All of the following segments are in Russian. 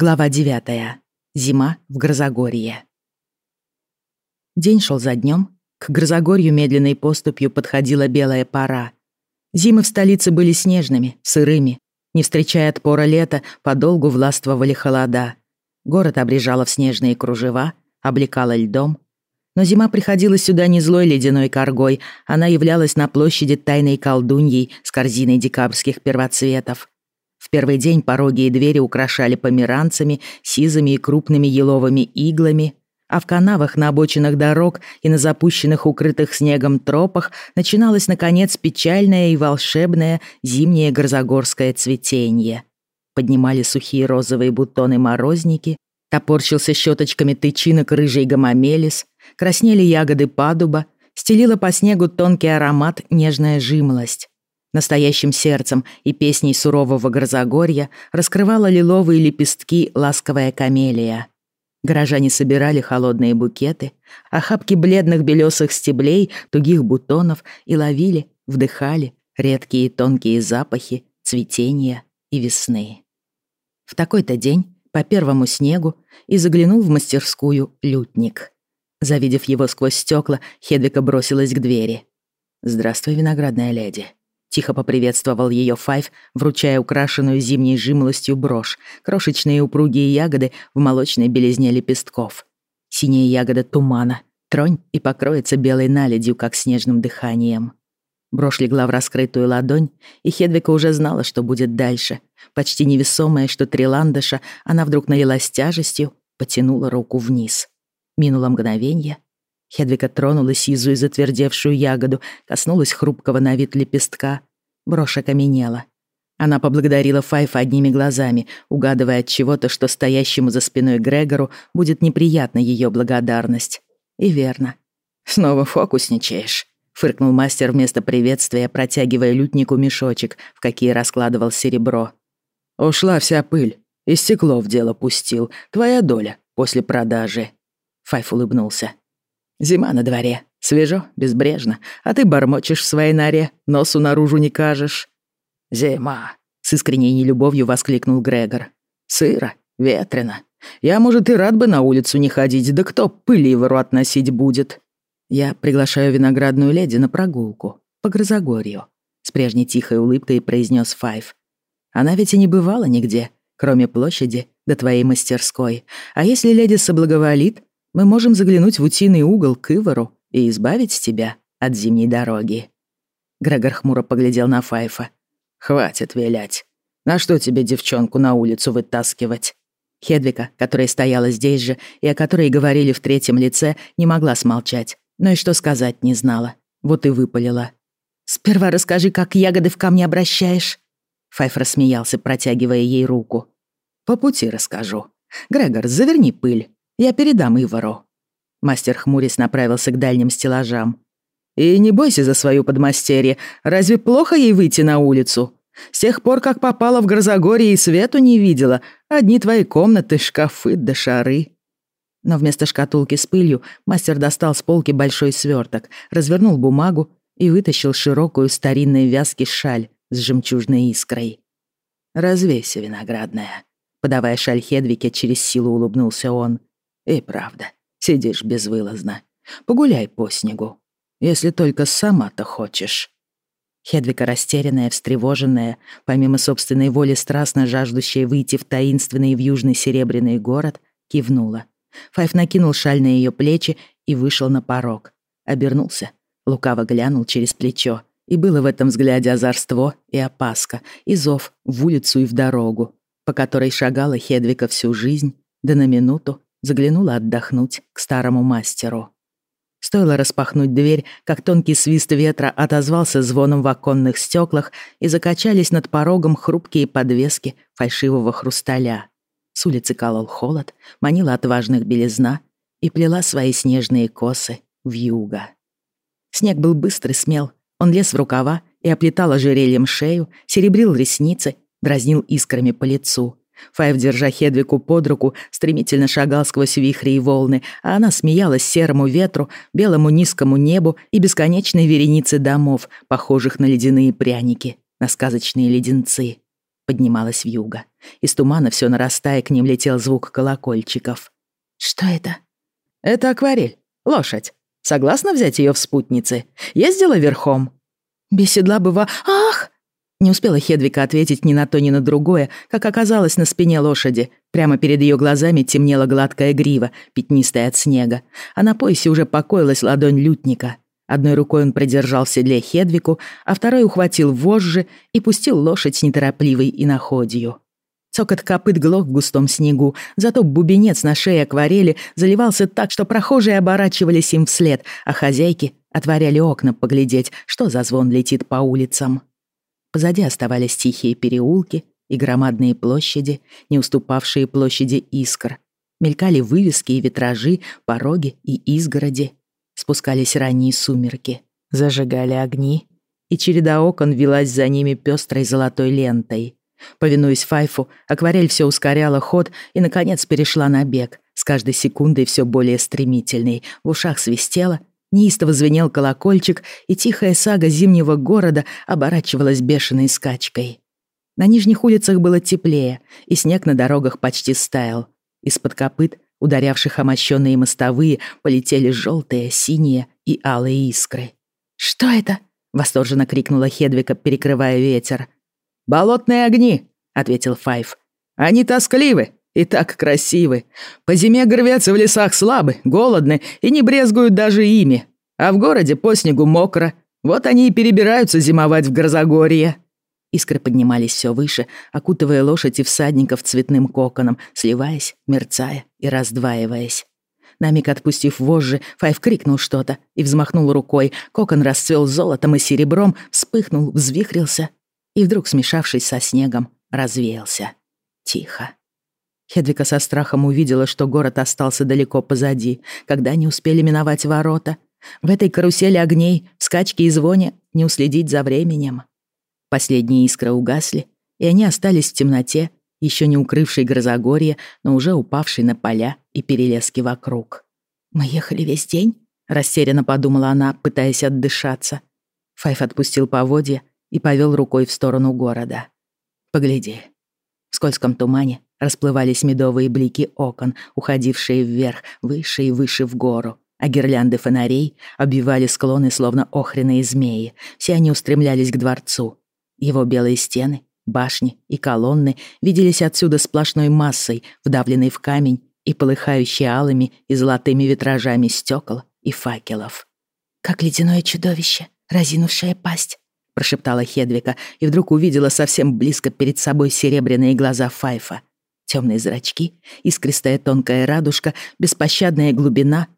Глава 9. Зима в Грозогорье. День шел за днем. К Грозогорью медленной поступью подходила белая пора. Зимы в столице были снежными, сырыми. Не встречая отпора лета, подолгу властвовали холода. Город обрежало в снежные кружева, облекала льдом. Но зима приходила сюда не злой ледяной коргой, она являлась на площади тайной колдуньей с корзиной декабрьских первоцветов. В первый день пороги и двери украшали померанцами, сизыми и крупными еловыми иглами, а в канавах на обочинах дорог и на запущенных укрытых снегом тропах начиналось, наконец, печальное и волшебное зимнее горзагорское цветение. Поднимали сухие розовые бутоны морозники, топорщился щеточками тычинок рыжий гомомелис, краснели ягоды падуба, стелила по снегу тонкий аромат нежная жимолость. Настоящим сердцем и песней сурового грозогорья раскрывала лиловые лепестки ласковая камелия. Горожане собирали холодные букеты, охапки бледных белесых стеблей, тугих бутонов и ловили, вдыхали редкие тонкие запахи цветения и весны. В такой-то день по первому снегу и заглянул в мастерскую лютник. Завидев его сквозь стекла, Хедвика бросилась к двери. «Здравствуй, виноградная леди», Тихо поприветствовал ее Файв, вручая украшенную зимней жимолостью брошь, крошечные упругие ягоды в молочной белизне лепестков. Синяя ягода тумана, тронь и покроется белой наледью, как снежным дыханием. Брошь легла в раскрытую ладонь, и Хедвика уже знала, что будет дальше. Почти невесомая, что три ландыша, она вдруг налилась тяжестью, потянула руку вниз. Минуло мгновение, Хедвика тронула сизую затвердевшую ягоду, коснулась хрупкого на вид лепестка. Брошь окаменела. Она поблагодарила Файфа одними глазами, угадывая от чего-то, что стоящему за спиной Грегору будет неприятна ее благодарность. И верно. «Снова фокусничаешь», — фыркнул мастер вместо приветствия, протягивая лютнику мешочек, в какие раскладывал серебро. «Ушла вся пыль, и стекло в дело пустил. Твоя доля после продажи». Файф улыбнулся. Зима на дворе. Свежо, безбрежно. А ты бормочешь в своей норе, носу наружу не кажешь. Зима. С искренней нелюбовью воскликнул Грегор. Сыро, ветрено. Я, может, и рад бы на улицу не ходить, да кто пыли вору относить будет? Я приглашаю виноградную леди на прогулку по Грозогорью. С прежней тихой улыбкой произнес Файв. Она ведь и не бывала нигде, кроме площади до твоей мастерской. А если леди соблаговолит, мы можем заглянуть в утиный угол к Ивару и избавить тебя от зимней дороги». Грегор хмуро поглядел на Файфа. «Хватит вилять. На что тебе девчонку на улицу вытаскивать?» Хедвика, которая стояла здесь же и о которой говорили в третьем лице, не могла смолчать, но и что сказать не знала. Вот и выпалила. «Сперва расскажи, как ягоды в камне обращаешь?» Файф рассмеялся, протягивая ей руку. «По пути расскажу. Грегор, заверни пыль. Я передам Ивару». Мастер хмурясь направился к дальним стеллажам. «И не бойся за свою подмастерье. Разве плохо ей выйти на улицу? С тех пор, как попала в Грозогорье и свету не видела, одни твои комнаты, шкафы да шары». Но вместо шкатулки с пылью мастер достал с полки большой сверток, развернул бумагу и вытащил широкую старинной вязки шаль с жемчужной искрой. «Развейся, виноградная», — подавая шаль Хедвике, через силу улыбнулся он. И правда, сидишь безвылазно. Погуляй по снегу, если только сама-то хочешь». Хедвика, растерянная, встревоженная, помимо собственной воли страстно жаждущая выйти в таинственный в южный серебряный город, кивнула. Файф накинул шаль на ее плечи и вышел на порог. Обернулся, лукаво глянул через плечо, и было в этом взгляде озорство и опаска, и зов в улицу и в дорогу, по которой шагала Хедвика всю жизнь, да на минуту заглянула отдохнуть к старому мастеру. Стоило распахнуть дверь, как тонкий свист ветра отозвался звоном в оконных стеклах и закачались над порогом хрупкие подвески фальшивого хрусталя. С улицы колол холод, манила отважных белизна и плела свои снежные косы в юго. Снег был быстрый, смел. Он лез в рукава и оплетал ожерельем шею, серебрил ресницы, дразнил искрами по лицу. Файв, держа Хедвику под руку, стремительно шагал сквозь вихри и волны, а она смеялась серому ветру, белому низкому небу и бесконечной веренице домов, похожих на ледяные пряники, на сказочные леденцы. поднималась вьюга. Из тумана все нарастая к ним летел звук колокольчиков. «Что это?» «Это акварель. Лошадь. Согласна взять ее в спутницы? Ездила верхом?» «Без седла быва... Ах!» Не успела Хедвика ответить ни на то, ни на другое, как оказалось на спине лошади. Прямо перед ее глазами темнела гладкая грива, пятнистая от снега, а на поясе уже покоилась ладонь лютника. Одной рукой он придержал в седле Хедвику, а второй ухватил вожжи и пустил лошадь неторопливой иноходью. Цокот копыт глох в густом снегу, зато бубенец на шее акварели заливался так, что прохожие оборачивались им вслед, а хозяйки отворяли окна поглядеть, что за звон летит по улицам. Позади оставались тихие переулки и громадные площади, не уступавшие площади искр. Мелькали вывески и витражи, пороги и изгороди. Спускались ранние сумерки, зажигали огни, и череда окон велась за ними пестрой золотой лентой. Повинуясь Файфу, акварель все ускоряла ход и, наконец, перешла на бег, с каждой секундой все более стремительной. В ушах свистело, Неистово звенел колокольчик, и тихая сага зимнего города оборачивалась бешеной скачкой. На нижних улицах было теплее, и снег на дорогах почти стаял. Из-под копыт, ударявших о мощенные мостовые, полетели желтые, синие и алые искры. «Что это?» — восторженно крикнула Хедвика, перекрывая ветер. «Болотные огни!» — ответил Файв. «Они тоскливы, и так красивы. По зиме горвятся в лесах слабы, голодны и не брезгуют даже ими. А в городе по снегу мокро. Вот они и перебираются зимовать в Грозогорье». Искры поднимались все выше, окутывая лошадь и всадников цветным коконом, сливаясь, мерцая и раздваиваясь. На миг отпустив вожжи, Файв крикнул что-то и взмахнул рукой. Кокон расцвел золотом и серебром, вспыхнул, взвихрился и вдруг, смешавшись со снегом, развеялся. Тихо. Хедвика со страхом увидела, что город остался далеко позади, когда они успели миновать ворота. В этой карусели огней, скачки и звоне не уследить за временем. Последние искры угасли, и они остались в темноте, еще не укрывшей грозогорье, но уже упавшей на поля и перелески вокруг. «Мы ехали весь день?» — растерянно подумала она, пытаясь отдышаться. Файф отпустил поводья и повел рукой в сторону города. «Погляди». В скользком тумане Расплывались медовые блики окон, уходившие вверх, выше и выше в гору. А гирлянды фонарей обвивали склоны, словно охренные змеи. Все они устремлялись к дворцу. Его белые стены, башни и колонны виделись отсюда сплошной массой, вдавленной в камень и полыхающей алыми и золотыми витражами стекол и факелов. «Как ледяное чудовище, разинувшее пасть», прошептала Хедвика и вдруг увидела совсем близко перед собой серебряные глаза Файфа. Темные зрачки, искристая тонкая радужка, беспощадная глубина.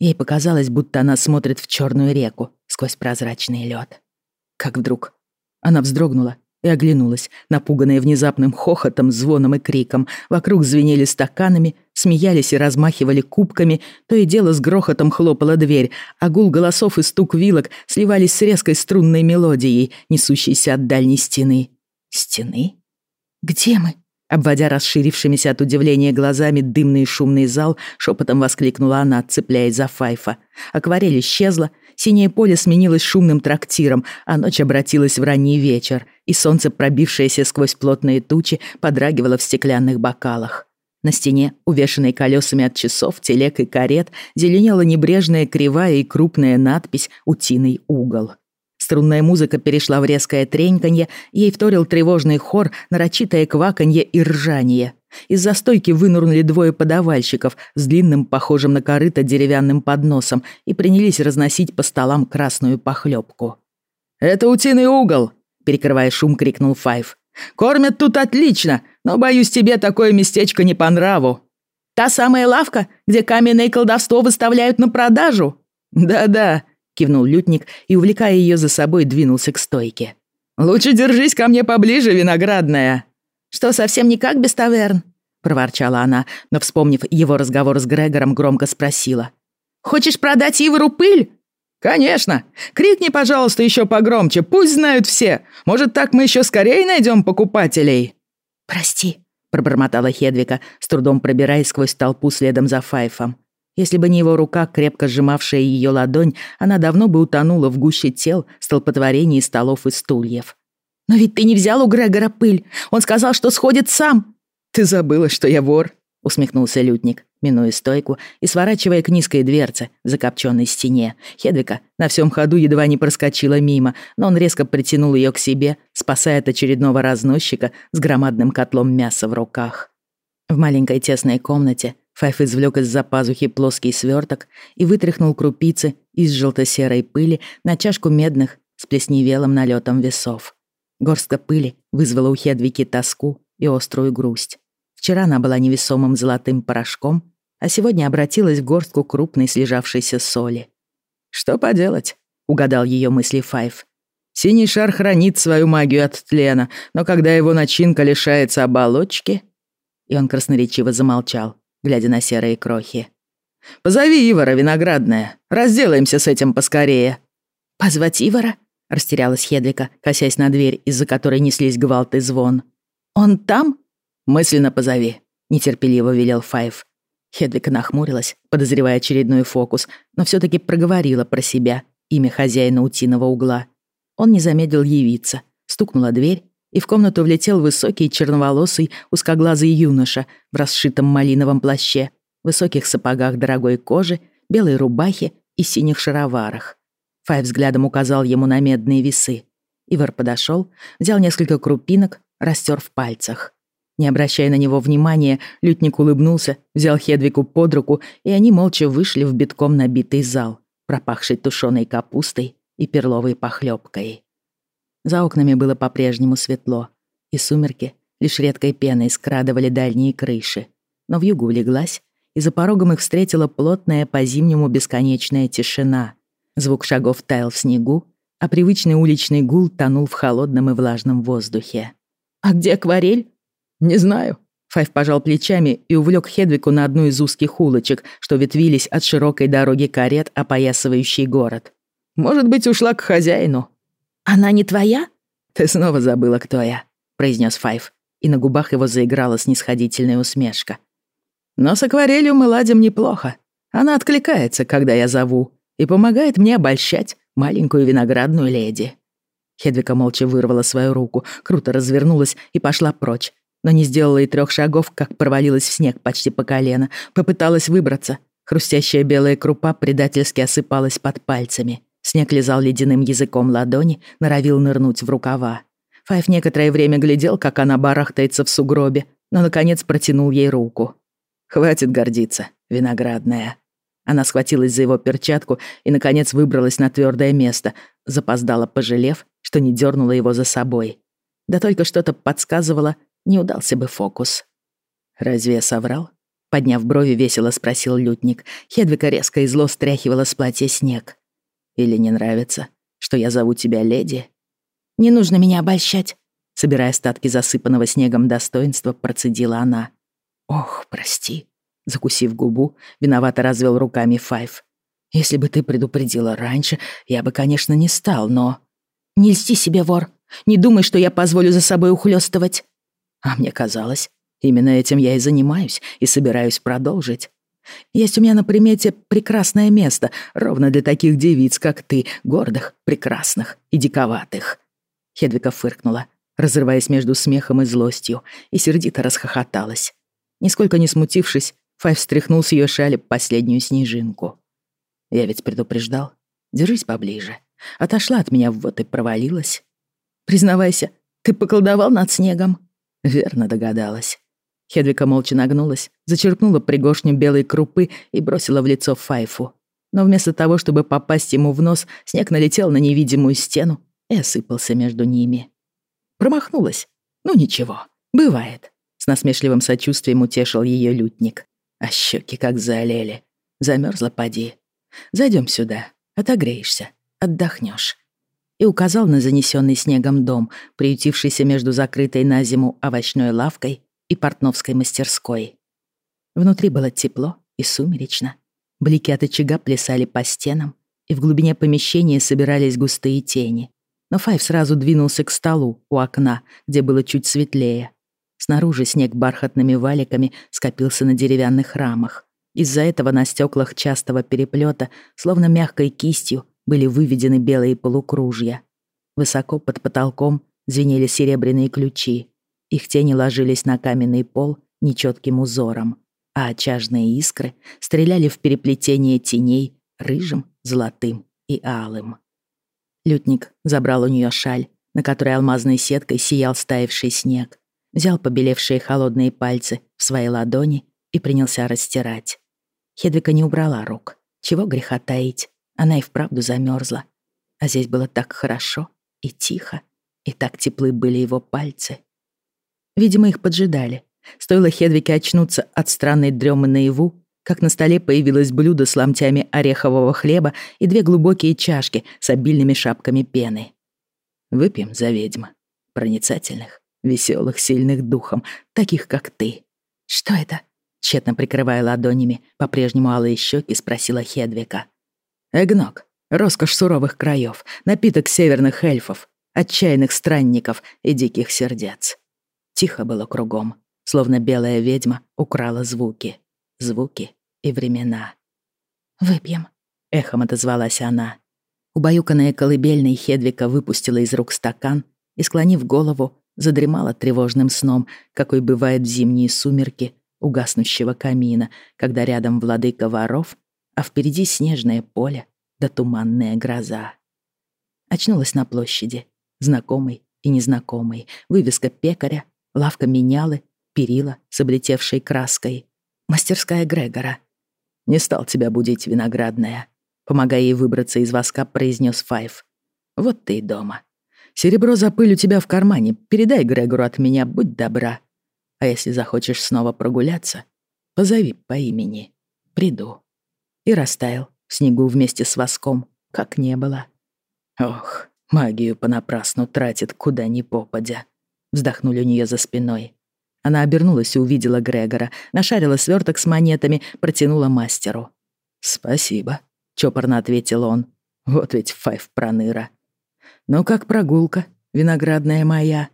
Ей показалось, будто она смотрит в черную реку сквозь прозрачный лед. Как вдруг она вздрогнула и оглянулась, напуганная внезапным хохотом, звоном и криком. Вокруг звенели стаканами, смеялись и размахивали кубками, то и дело с грохотом хлопала дверь, а гул голосов и стук вилок сливались с резкой струнной мелодией, несущейся от дальней стены. Стены? «Где мы?» Обводя расширившимися от удивления глазами дымный шумный зал, шепотом воскликнула она, цепляясь за Файфа. Акварель исчезла, синее поле сменилось шумным трактиром, а ночь обратилась в ранний вечер, и солнце, пробившееся сквозь плотные тучи, подрагивало в стеклянных бокалах. На стене, увешанной колесами от часов, телег и карет, зеленела небрежная кривая и крупная надпись «Утиный угол». Струнная музыка перешла в резкое треньканье, ей вторил тревожный хор, нарочитое кваканье и ржание. Из-за стойки вынурнули двое подавальщиков с длинным, похожим на корыто, деревянным подносом и принялись разносить по столам красную похлебку. «Это утиный угол!» — перекрывая шум, крикнул Файв. «Кормят тут отлично, но, боюсь, тебе такое местечко не по нраву». «Та самая лавка, где каменное колдовство выставляют на продажу?» «Да-да», кивнул лютник и, увлекая ее за собой, двинулся к стойке. «Лучше держись ко мне поближе, виноградная!» «Что, совсем никак без таверн?» — проворчала она, но, вспомнив его разговор с Грегором, громко спросила. «Хочешь продать Ивору пыль?» «Конечно! Крикни, пожалуйста, еще погромче, пусть знают все! Может, так мы еще скорее найдем покупателей?» «Прости», — пробормотала Хедвика, с трудом пробираясь сквозь толпу следом за Файфом. Если бы не его рука, крепко сжимавшая ее ладонь, она давно бы утонула в гуще тел, столпотворении столов и стульев. «Но ведь ты не взял у Грегора пыль. Он сказал, что сходит сам». «Ты забыла, что я вор», — усмехнулся лютник, минуя стойку и сворачивая к низкой дверце закопченной стене. Хедвика на всем ходу едва не проскочила мимо, но он резко притянул ее к себе, спасая от очередного разносчика с громадным котлом мяса в руках. В маленькой тесной комнате Файф извлек из-за пазухи плоский сверток и вытряхнул крупицы из желто-серой пыли на чашку медных с плесневелым налетом весов. Горстка пыли вызвала у Хедвики тоску и острую грусть. Вчера она была невесомым золотым порошком, а сегодня обратилась в горстку крупной слежавшейся соли. «Что поделать?» — угадал ее мысли Файв. «Синий шар хранит свою магию от тлена, но когда его начинка лишается оболочки...» И он красноречиво замолчал, глядя на серые крохи. «Позови Ивара, виноградная. Разделаемся с этим поскорее». «Позвать Ивара?» — растерялась Хедлика, косясь на дверь, из-за которой неслись гвалт и звон. «Он там?» «Мысленно позови», — нетерпеливо велел Файв. Хедвика нахмурилась, подозревая очередной фокус, но все таки проговорила про себя имя хозяина утиного угла. Он не замедлил явиться. Стукнула дверь, и в комнату влетел высокий черноволосый узкоглазый юноша в расшитом малиновом плаще, высоких сапогах дорогой кожи, белой рубахе и синих шароварах. Фай взглядом указал ему на медные весы. Ивар подошел, взял несколько крупинок, растер в пальцах. Не обращая на него внимания, лютник улыбнулся, взял Хедвику под руку, и они молча вышли в битком набитый зал, пропахший тушеной капустой и перловой похлебкой. За окнами было по-прежнему светло, и сумерки лишь редкой пеной скрадывали дальние крыши. Но вьюгу улеглась, и за порогом их встретила плотная по-зимнему бесконечная тишина. Звук шагов таял в снегу, а привычный уличный гул тонул в холодном и влажном воздухе. «А где акварель?» «Не знаю». Файв пожал плечами и увлек Хедвику на одну из узких улочек, что ветвились от широкой дороги карет, опоясывающей город. «Может быть, ушла к хозяину». «Она не твоя?» «Ты снова забыла, кто я», — произнес Файв, и на губах его заиграла снисходительная усмешка. «Но с акварелью мы ладим неплохо. Она откликается, когда я зову, и помогает мне обольщать маленькую виноградную леди». Хедвика молча вырвала свою руку, круто развернулась и пошла прочь, но не сделала и трех шагов, как провалилась в снег почти по колено. Попыталась выбраться. Хрустящая белая крупа предательски осыпалась под пальцами. Снег лизал ледяным языком ладони, норовил нырнуть в рукава. Файв некоторое время глядел, как она барахтается в сугробе, но, наконец, протянул ей руку. «Хватит гордиться, виноградная». Она схватилась за его перчатку и, наконец, выбралась на твердое место, запоздала, пожалев, что не дернула его за собой. Да только что-то подсказывало, не удался бы фокус. «Разве я соврал?» Подняв брови, весело спросил лютник. Хедвика резко и зло стряхивала с платья снег. «Или не нравится, что я зову тебя леди?» «Не нужно меня обольщать», — собирая остатки засыпанного снегом достоинства, процедила она. «Ох, прости», — закусив губу, виновато развел руками Файв. «Если бы ты предупредила раньше, я бы, конечно, не стал, но...» «Не льсти себе, вор. Не думай, что я позволю за собой ухлёстывать. А мне казалось, именно этим я и занимаюсь, и собираюсь продолжить. Есть у меня на примете прекрасное место, ровно для таких девиц, как ты, гордых, прекрасных и диковатых». Хедвика фыркнула, разрываясь между смехом и злостью, и сердито расхохоталась. Нисколько не смутившись, Файв встряхнул с ее шали последнюю снежинку. «Я ведь предупреждал. Держись поближе. Отошла от меня, вот и провалилась. Признавайся, ты поколдовал над снегом?» Верно догадалась. Хедвика молча нагнулась, зачерпнула пригоршню белой крупы и бросила в лицо Файфу. Но вместо того, чтобы попасть ему в нос, снег налетел на невидимую стену и осыпался между ними. Промахнулась. Ну ничего, бывает. С насмешливым сочувствием утешил ее лютник. А щеки как заолели. Замерзла поди. Зайдем сюда, отогреешься, отдохнешь и указал на занесенный снегом дом, приютившийся между закрытой на зиму овощной лавкой и портновской мастерской. Внутри было тепло и сумеречно. Блики от очага плясали по стенам, и в глубине помещения собирались густые тени. Но Файв сразу двинулся к столу у окна, где было чуть светлее. Снаружи снег бархатными валиками скопился на деревянных рамах. Из-за этого на стеклах частого переплета, словно мягкой кистью, были выведены белые полукружья. Высоко под потолком звенели серебряные ключи. Их тени ложились на каменный пол нечетким узором, а очажные искры стреляли в переплетение теней рыжим, золотым и алым. Лютник забрал у нее шаль, на которой алмазной сеткой сиял стаивший снег, взял побелевшие холодные пальцы в свои ладони и принялся растирать. Хедвика не убрала рук. Чего греха таить, она и вправду замерзла. А здесь было так хорошо и тихо, и так теплы были его пальцы. Видимо, их поджидали. Стоило Хедвике очнуться от странной дремы наяву, как на столе появилось блюдо с ломтями орехового хлеба и две глубокие чашки с обильными шапками пены. «Выпьем за ведьм. Проницательных, веселых, сильных духом, таких, как ты». «Что это?» Тщетно прикрывая ладонями по-прежнему алые щеки, спросила Хедвика. «Эгнок. Роскошь суровых краев, напиток северных эльфов, отчаянных странников и диких сердец». Тихо было кругом, словно белая ведьма украла звуки. Звуки и времена. «Выпьем», — эхом отозвалась она. Убаюканная колыбельной Хедвика выпустила из рук стакан и, склонив голову, задремала тревожным сном, какой бывает в зимние сумерки у гаснущего камина, когда рядом владыка воров, а впереди снежное поле да туманная гроза. Очнулась на площади, знакомый и незнакомый, вывеска пекаря, лавка менялы, перила с облетевшей краской, мастерская Грегора. «Не стал тебя будить, виноградная», помогая ей выбраться из воска, произнес Файв. «Вот ты и дома. Серебро за пыль у тебя в кармане. Передай Грегору от меня, будь добра. А если захочешь снова прогуляться, позови по имени. Приду». И растаял в снегу вместе с воском, как не было. «Ох, магию понапрасну тратит, куда ни попадя», — вздохнули у нее за спиной. Она обернулась и увидела Грегора, нашарила сверток с монетами, протянула мастеру. «Спасибо», — чопорно ответил он. «Вот ведь Файв проныра». «Ну как прогулка, виноградная моя?»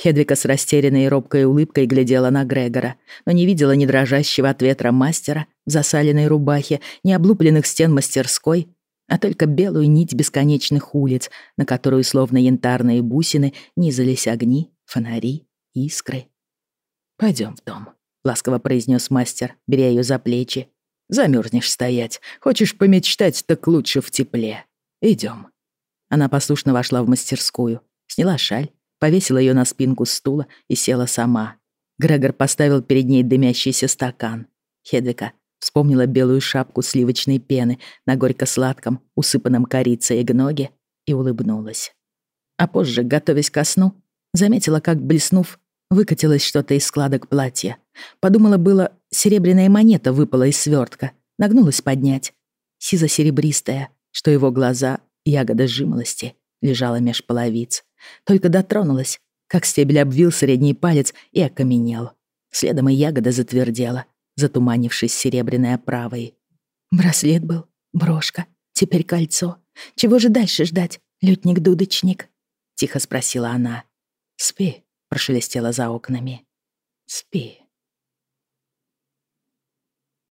Хедвика с растерянной и робкой улыбкой глядела на Грегора, но не видела ни дрожащего от ветра мастера в засаленной рубахе, ни облупленных стен мастерской, а только белую нить бесконечных улиц, на которую, словно янтарные бусины, низались огни, фонари, искры. Пойдем в дом», — ласково произнес мастер, беря ее за плечи. Замерзнешь стоять. Хочешь помечтать, так лучше в тепле. Идем. Она послушно вошла в мастерскую, сняла шаль, повесила ее на спинку стула и села сама. Грегор поставил перед ней дымящийся стакан. Хедвика вспомнила белую шапку сливочной пены на горько-сладком, усыпанном корицей гноге и улыбнулась. А позже, готовясь ко сну, заметила, как, блеснув, выкатилось что-то из складок платья. Подумала было, серебряная монета выпала из свертка, нагнулась поднять. Сизо-серебристая, что его глаза, ягода жимолости, лежала меж половиц. Только дотронулась, как стебель обвил средний палец и окаменел. Следом и ягода затвердела, затуманившись серебряной оправой. Браслет был, брошка, теперь кольцо. Чего же дальше ждать, лютник-дудочник? Тихо спросила она. «Спи», — прошелестело за окнами. «Спи».